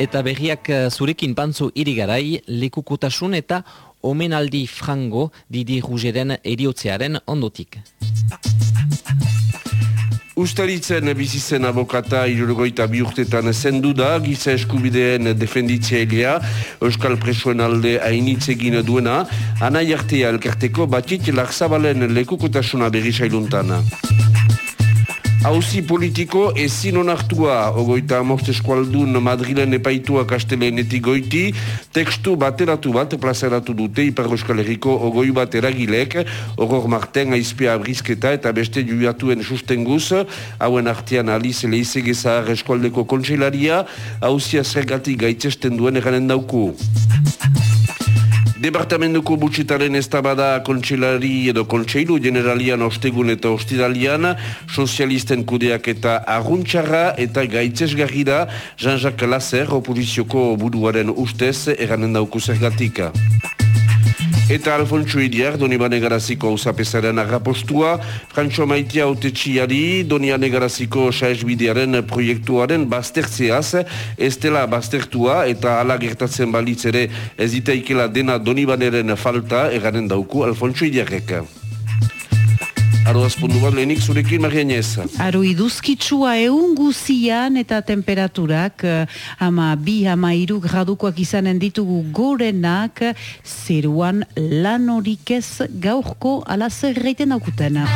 Eta berriak eh, zurekin pantzu irigarai, lekukutasun eta omenaldi frango Didi Rugeren eriotzearen ondotik. Ustaritzen bizitzen abokata irurgoita biurtetan zendu da, giza eskubideen defenditzailea, Euskal Presoen alde hainitzegin duena, anai artea elkarteko batit lakzabalen lekukotasuna berri sailuntana. Hauzi politiko ezin onartua, ogoita amost eskualdun Madrilen epaitua kastelenetik goiti, tekstu bateratu bat plazaratu dute Ipar Euskal Herriko ogoi bat eragilek, horor marten aizpea abrizketa eta beste juiatuen sustenguz, hauen artean aliz leizegezar eskualdeko kontseilaria, hauzia zergatik gaitzesten duen eranen dauku. Departamentuko butxitaren ez bada kontxelari edo kontxeilu generalian ostegun eta ostiralian, sozialisten kudeak eta aguntxarra eta gaitzesgarri da Jean-Jacques Lasser oposizioko buduaren ustez eranen dauku zergatika. Eta Alfonso Idiar, doni bane garaziko hausapesaren agapostua, Frantxo Maitia autetxiari, doni bane garaziko saesbidearen proiektuaren baztertzeaz, ez dela baztertua eta ala gertatzen balitz ere ez dena doni baneren falta, eganen dauku Alfonso Idiarek. Aro azpundu bat lehenik zurekin marianez. Aro iduzkitsua egun guzian eta temperaturak eh, ama bi ama iru gradukoak izanen ditugu gorenak zeruan lan horik ez gaurko ala zerreiten aukutena.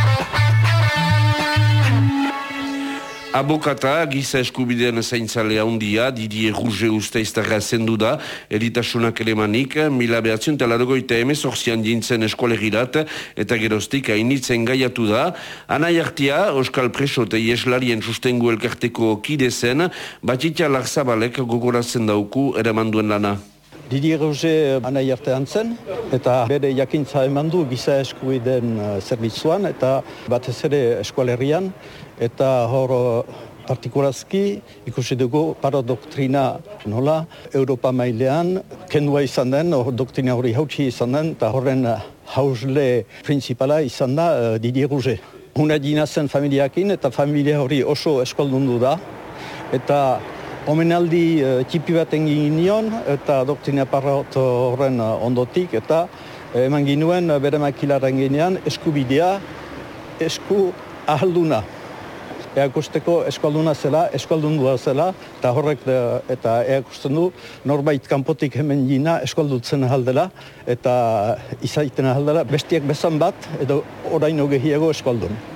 Abokata, giza eskubidean zaintzalea handia, Didier Rouge uste iztarra zendu da, eritasunak elemanik, mila behatzion talargo eta emez orzian dintzen eskualegirat, eta gerostik hainitzen gaiatu da. Ana jartia, Euskal Preso eta sustengu elkarteko kide zen, batxitia larzabalek gogoratzen dauku ere manduen lana. Didier Rouge anai artean zen, eta bere jakintza eman du giza eskubideen uh, zerbitzuan, eta batez ere eskualerian, eta hor partikurazki ikusi dugu paradoktrina nola Europa mailean kendua izan den, hor doktrina hori hautsi izan den, eta horren hausle principala izan da uh, Didier Rouge. Una dina zen familiakin eta familia hori oso eskaldundu da, eta omenaldi uh, txipi bat engin eta doktrina parot horren ondotik, eta eman ginuen bere makilaren ginean eskubidea esku ahalduna eakusteko eskalduna zela, eskaldundua zela, eta horrek de, eta eakusten du norbait kanpotik hemen jina eskaldutzen ahaldela, eta izaiten ahaldela, bestiak bezan bat, edo oraino gehiago eskaldun.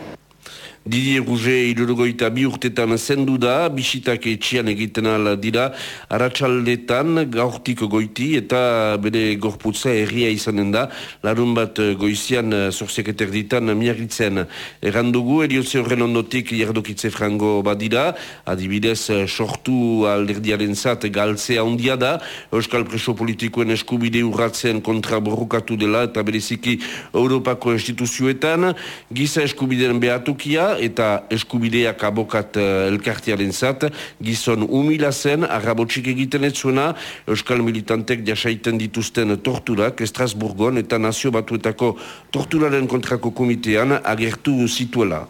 Didier Rouge irurugoita bi urtetan zendu da, bisitak etxian egiten ala dira, aratsaldetan gaurtik goiti eta bere gorputza erria izanen da, larun bat goizian zorziaketer ditan miarritzen. Errandugu, eriotze horren ondotik jardokitze frango badira, adibidez sortu alderdiaren zat galtzea ondia da, Euskal Preso Politikoen eskubide urratzen kontra borrukatu dela eta bereziki Europako instituzioetan, giza eskubideen behatukia, eta eskubideak abokat uh, elkartiaren zat, gizon humila zen, arrabotxik egiten etzuena, Euskal Militantek jasaiten dituzten torturak, Estrasburgon eta Nazio Batuetako torturaren kontrako komitean agertu zituela.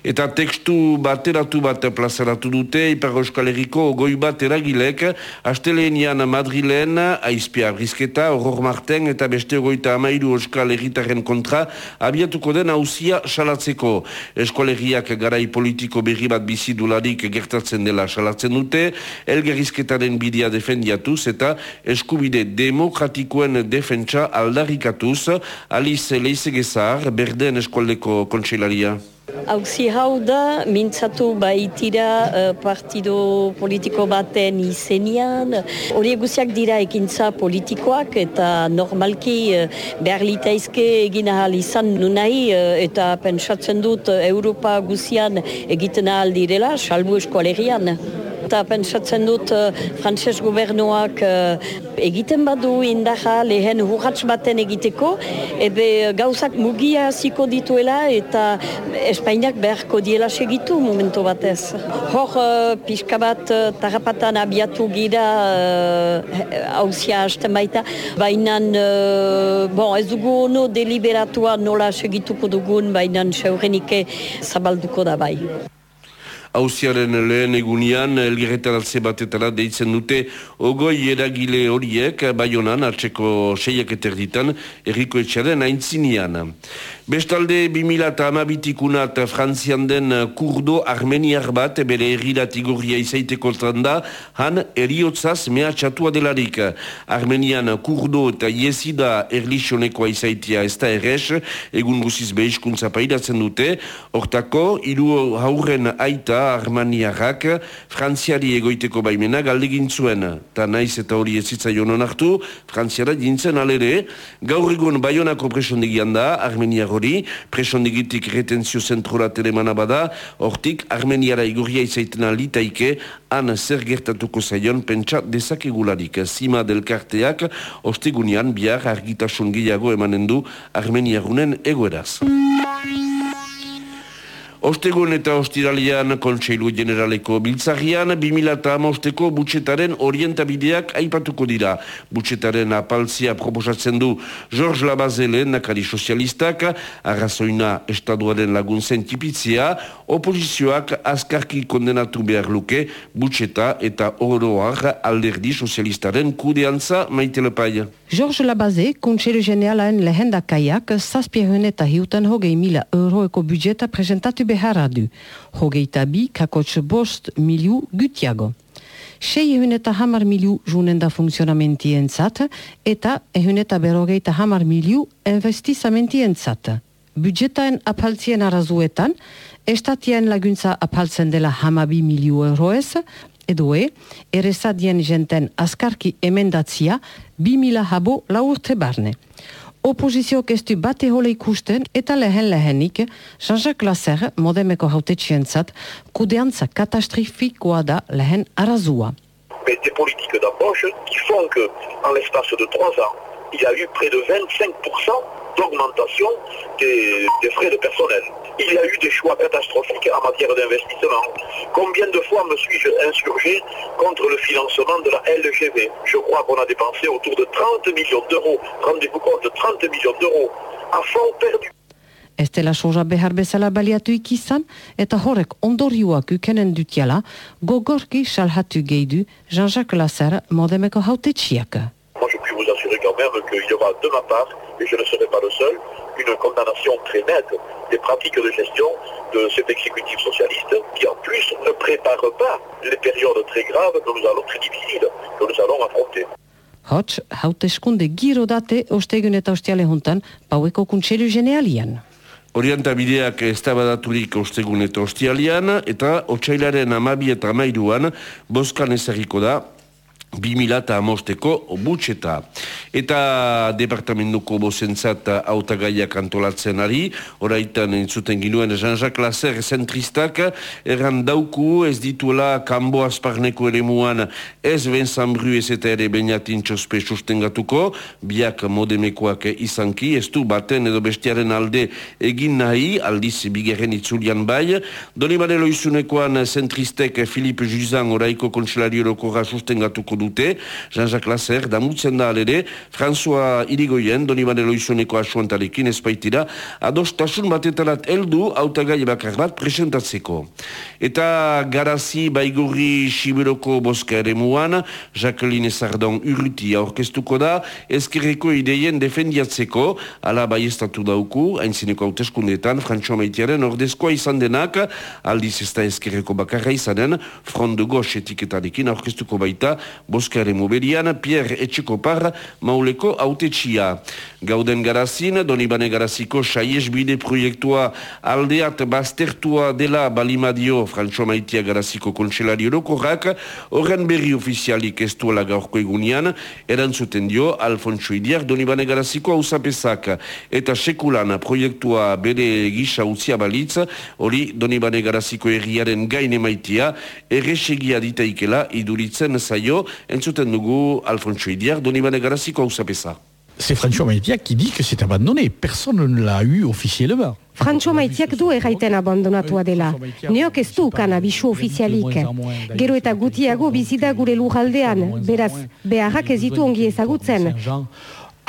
Eta tekstu bateratu bat plazaratu dute, Ipar Euskal Herriko goi bat eragilek, Astelenian Madrilen, Aizpia Brizketa, Horror Marten eta beste goita amairu Euskal Herritaren kontra, abiatuko den hausia salatzeko. Eskolegiak garai politiko berri bat bizidularik gertatzen dela salatzen dute, elgerizketaren bidea defendiatuz eta eskubide demokratikoen defentsa aldarrikatuz, Alice Leizegezar, Berden Eskualdeko Kontseilaria. Hauzi hau da, mintzatu baitira uh, partido politiko baten izenian. Hori eguziak dira ekintza politikoak eta normalki uh, behar litaizke egin ahal izan nunai uh, eta pentsatzen dut Europa guzian egiten ahal direla, salbu eskualerian eta pentsatzen dut uh, frantses gobernuak uh, egiten badu indaja lehen hurratz baten egiteko, ebe gauzak mugia ziko dituela eta Espainiak beharko diela segitu momentu batez. Hor uh, pixka bat uh, tarapatan abiatu gira hauzia uh, hasten baita, baina uh, bon, ez dugu ono deliberatua nola segituko dugun, baina seurenike zabalduko da bai. Hauziaren lehen egunian elgerretaratze batetara deitzen dute ogoi eragile horiek baionan hartzeko seiak eterditan erriko etxaren aintzinean. Bestalde, 2000 eta amabitikunat frantzian den kurdo armeniar bat bere errirat igorria izaiteko da, han eriotzaz mehatxatua delarik. Armenian kurdo eta yesida erlisionekoa izaitia ez da errez, egun guziz behizkuntza pairatzen dute, hortako, hiru hauren aita armaniarrak frantziari egoiteko baimena galdegin zuen. Ta naiz eta hori ez zitzaion onartu, frantziara dintzen alere, gaur egun baionako presondigian da, armeniar hori, presondigitik retenzio zentrora telemana bada, hortik Armeniara igurria izaitena litaike, han zer gertatuko zaion pentsa dezakegularik. Zima delkarteak, ostegunian bihar argitasun gehiago emanen du Armeniarunen egoeraz. Ostegun eta ostiralian kontseilu generaleko biltzagian, 2008ko butxetaren orientabideak aipatuko dira. Butxetaren apaltzia proposatzen du George Labazele, nakari sozialistak, arrazoina estaduaren laguntzen tipitzia, oposizioak azkarki kondenatu behar luke butxeta eta oroar alderdi sozialistaren kudeantza maitele paia. George Labaze, kontseilu generalen lehendakaiak, zazpiehun eta hiutan hogei mila euroeko budjeta presentatu beharra du. Hogeita bi kakotx bost miliu gutiago. Sei ehun eta hamar miliu junen da funksionamentien zat, eta ehun eta berogeita hamar miliu investizamentien zat. Budjetaen apaltzien arazuetan, estatien laguntza apaltzen dela hamabi miliu euroez, edoe, des politiques d'approche qui font que, en l'espace de trois ans, il y a eu près de 25% d'augmentation des frais de personnel. Il y a eu des choix catastrophiques en matière d'investissement. Combien de fois me suis-je insurgé contre le financement de la LGV Je crois qu'on a dépensé autour de 30 millions d'euros. Rendez-vous compte, 30 millions d'euros à fond perdu. Ez dela soja behar baliatu ikizan, eta horrek ondorioak ukenen dutiala, gogorki salhatu geidu Jean-Jacques Lasser modemeko même qu'il y aura de ma part, et je ne serai pas le seul, une condamnation très nette des pratiques de gestion de cet exécutif socialiste qui en plus ne prépare pas les périodes très graves que nous allons, très difficiles, que nous allons affronter. Hots, hauteskunde giro date ostegun eta ostiale hontan, paueko kuntselu genealian. Orientabideak ez da badaturik ostegun eta ostialian, eta otxailaren amabi eta amairuan, boskan ezagiko da, 2000 eta amosteko butxeta. Eta departamentuko bozentzat autagaiak antolatzen ari, oraitan entzuten ginuen Jean-Jacques Lasser zentristak, erran dauku ez dituela kanbo azparneko ere muan ez benzambru ez eta ere bainatin txospe sustengatuko, biak modemekoak izanki, ez du baten edo bestiaren alde egin nahi, aldiz bigerren itzulian bai, doni badelo izunekoan zentristek Philippe Juzan oraiko kontselarioroko sustengatuko dute, Jean-Jacques Lasser, damutzen da alere, François Irigoyen, doni banelo izoneko asuantarekin espaitira, adostasun batetarat eldu autagai bakar bat presentatzeko. Eta garazi baigurri Siberoko boska ere muan, Jacqueline Sardon urruti aurkestuko da, ezkerreko ideien defendiatzeko, ala bai estatu dauku, hainzineko hauteskundetan, François Maitiaren ordezkoa izan denak, aldiz ez da ezkerreko bakarra izanen, front de gauche etiketarekin aurkestuko baita, boskare moberian, Pierre Etxekopar, mauleko autetxia. Gauden garazin, Donibane garaziko saiesbide proiektua aldeat baztertua dela balimadio Frantxo Maitia garaziko kontselari orokorrak, horren berri ofizialik ez duela gaurko egunean, erantzuten dio Alfonso Idiar Donibane garaziko hausapezak eta sekulan proiektua bere gisa utzia balitz, hori Donibane garaziko erriaren gaine maitia, erresegia ditaikela iduritzen zaio, entzuten dugu Alfonso Idiar, Donibane Garaziko hausapesa. C'est François Maitiak qui dit que c'est abandonné. Personne ne l'a eu officiellement. Frantxo maitziak du erraiten abandonatua dela? Neok ez du kan abisu ofizialik. Gero eta gutiago bizida gure lujaldean. Beraz, beharrak ez ditu ongi ezagutzen.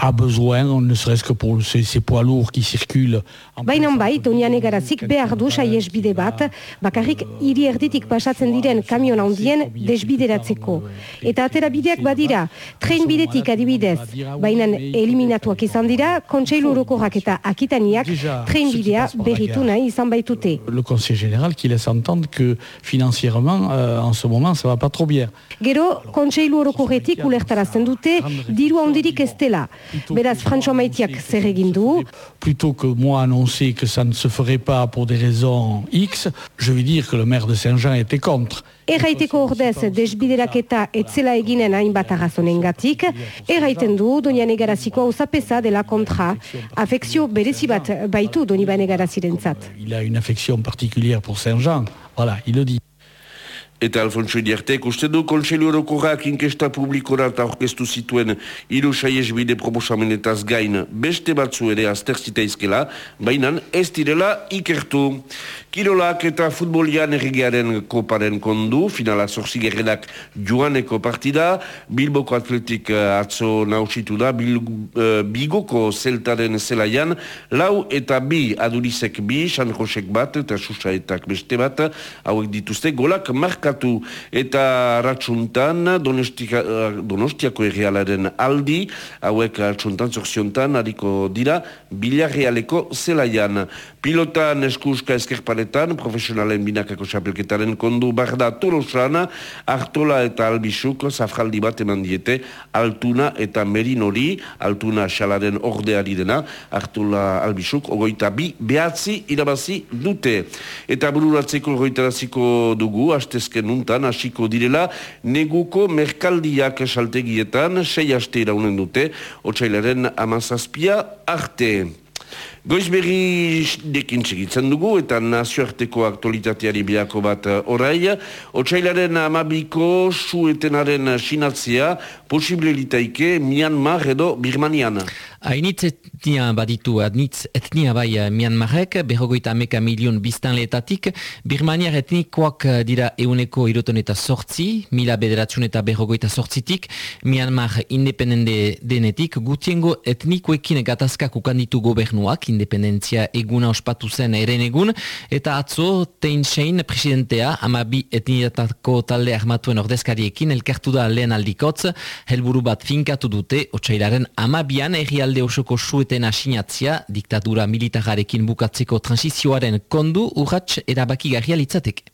A besoin, ne serait-ce que pour ces, ces poids lourds qui circulent. Baina bai, Donian Egarazik behar du saiesbide bat, bakarrik hiri erditik pasatzen diren kamion handien desbideratzeko. Eta atera bideak badira, tren bidetik adibidez, baina eliminatuak izan dira, kontseilu orokorrak eta akitaniak tren bidea berritu nahi izan baitute. Le Conseil général qui laisse entendre que financièrement, euh, en ce moment, ça va pas trop bien. Gero, kontseilu orokorretik ulertarazten dute, diru handirik ez dela. Beraz, François Maitiak zer egin du, Plutôt que moi annoncer que ça ne se ferait pas pour des raisons X, je vais dire que le maire de Saint-Jean était contre. Erraiteko ordez desbideraketa etzela eginen hainbat arrazonengatik, erraiten du Donian Egaraziko hauzapeza dela kontra. Afekzio berezi bat baitu Doniban Egarazirentzat. Il a une affection particulière pour Saint-Jean. Voilà, il le dit. Eta Alfonso Iriartek, uste du Kontseilu Orokorrak inkesta publikorat aurkeztu zituen hiru saiesbide proposamenetaz gain beste batzu ere azterzitaizkela, baina ez direla ikertu. Kirolak eta futbolian errigearen koparen kondu, finala zorzigerrenak joaneko partida, Bilboko atletik eh, atzo nausitu da, Bil, eh, Bigoko zeltaren zelaian, lau eta bi adurizek bi, San Josek bat eta Susaetak beste bat, hauek dituzte golak markatu eta ratxuntan Donostika, eh, Donostiako errealaren aldi, hauek ratxuntan zorziontan hariko dira, Bilarrealeko zelaian. Pilotan eskuska eskerparetan, profesionalen binakako xapelketaren kondu barda tolosan, Artola eta Albisuk zafraldi bat eman diete, Altuna eta Merinori, Altuna xalaren ordeari dena, Artola Albisuk, ogoita bi, behatzi irabazi dute. Eta bururatzeko goitaraziko dugu, hastezken nuntan, hasiko direla, neguko merkaldiak saltegietan, sei haste iraunen dute, otxailaren amazazpia arte. Goizberri dekin segitzen dugu eta nazioarteko aktualitateari biako bat uh, orai. Otsailaren amabiko suetenaren sinatzea posible litaike Myanmar edo Birmanian. Hainitz etnia baditu, adnitz etnia bai eh, Myanmarek, berrogoita ameka milion biztanleetatik, Birmaniar etnikoak eh, dira euneko iroton eta sortzi, mila bederatzun eta berrogoita sortzitik, Myanmar independente denetik, gutiengo etnikoekin gatazkak ukanditu gobernuak, independentzia eguna ospatu zen eren egun, eta atzo Tein Shein presidentea, amabi etniatako talde armatuen ordezkariekin, elkartu da lehen aldikotz, helburu bat finkatu dute, otsailaren amabian errialde osoko sueten asinatzia, diktadura militararekin bukatzeko transizioaren kondu urratx erabakigarria litzateke.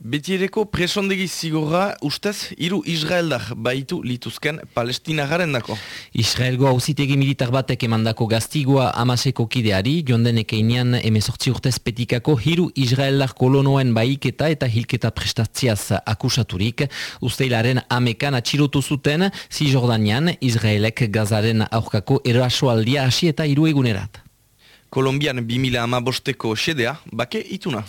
Betiereko presondegi zigorra ustez hiru Israeldar baitu lituzken Palestinagaren dako. Israelgo hauzitegi militar batek emandako gaztigua amaseko kideari, jondenek einean emezortzi urtez petikako hiru Israeldar kolonoen baiketa eta hilketa prestatziaz akusaturik, usteilaren amekan atxilotu zuten, zi Jordanian, Israelek gazaren aurkako erasoaldia hasi eta hiru egunerat. Kolombian 2000 amabosteko xedea, bake ituna.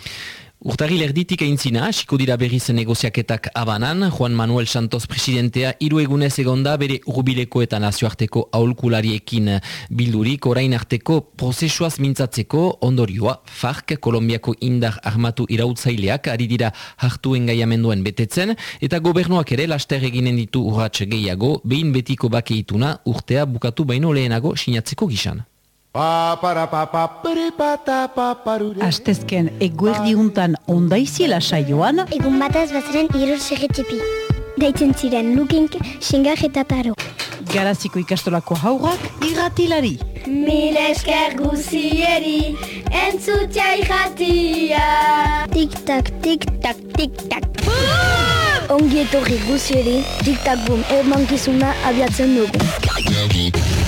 Urtarril erditik eintzina, hasiko dira berriz negoziaketak abanan, Juan Manuel Santos presidentea hiru egunez egonda bere urbileko eta nazioarteko aholkulariekin bildurik orain arteko prozesuaz mintzatzeko ondorioa FARC, Kolombiako indar armatu irautzaileak ari dira hartu engaiamenduen betetzen, eta gobernuak ere laster eginen ditu urratx gehiago, behin betiko bakeituna urtea bukatu baino lehenago sinatzeko gisan. Astezken eguerdiuntan ondaiziela saioan, Egun bataz bazaren irur segetipi. Daitzen ziren lukink, xingar eta taro. garaziko ikastolako haurrak irratilari. Mil esker guzieri, entzutia irratia. Tik-tak, tik-tak, tik-tak. Ongi etorri guzieri, tik-tak bum, emankizuna abiatzen dugu.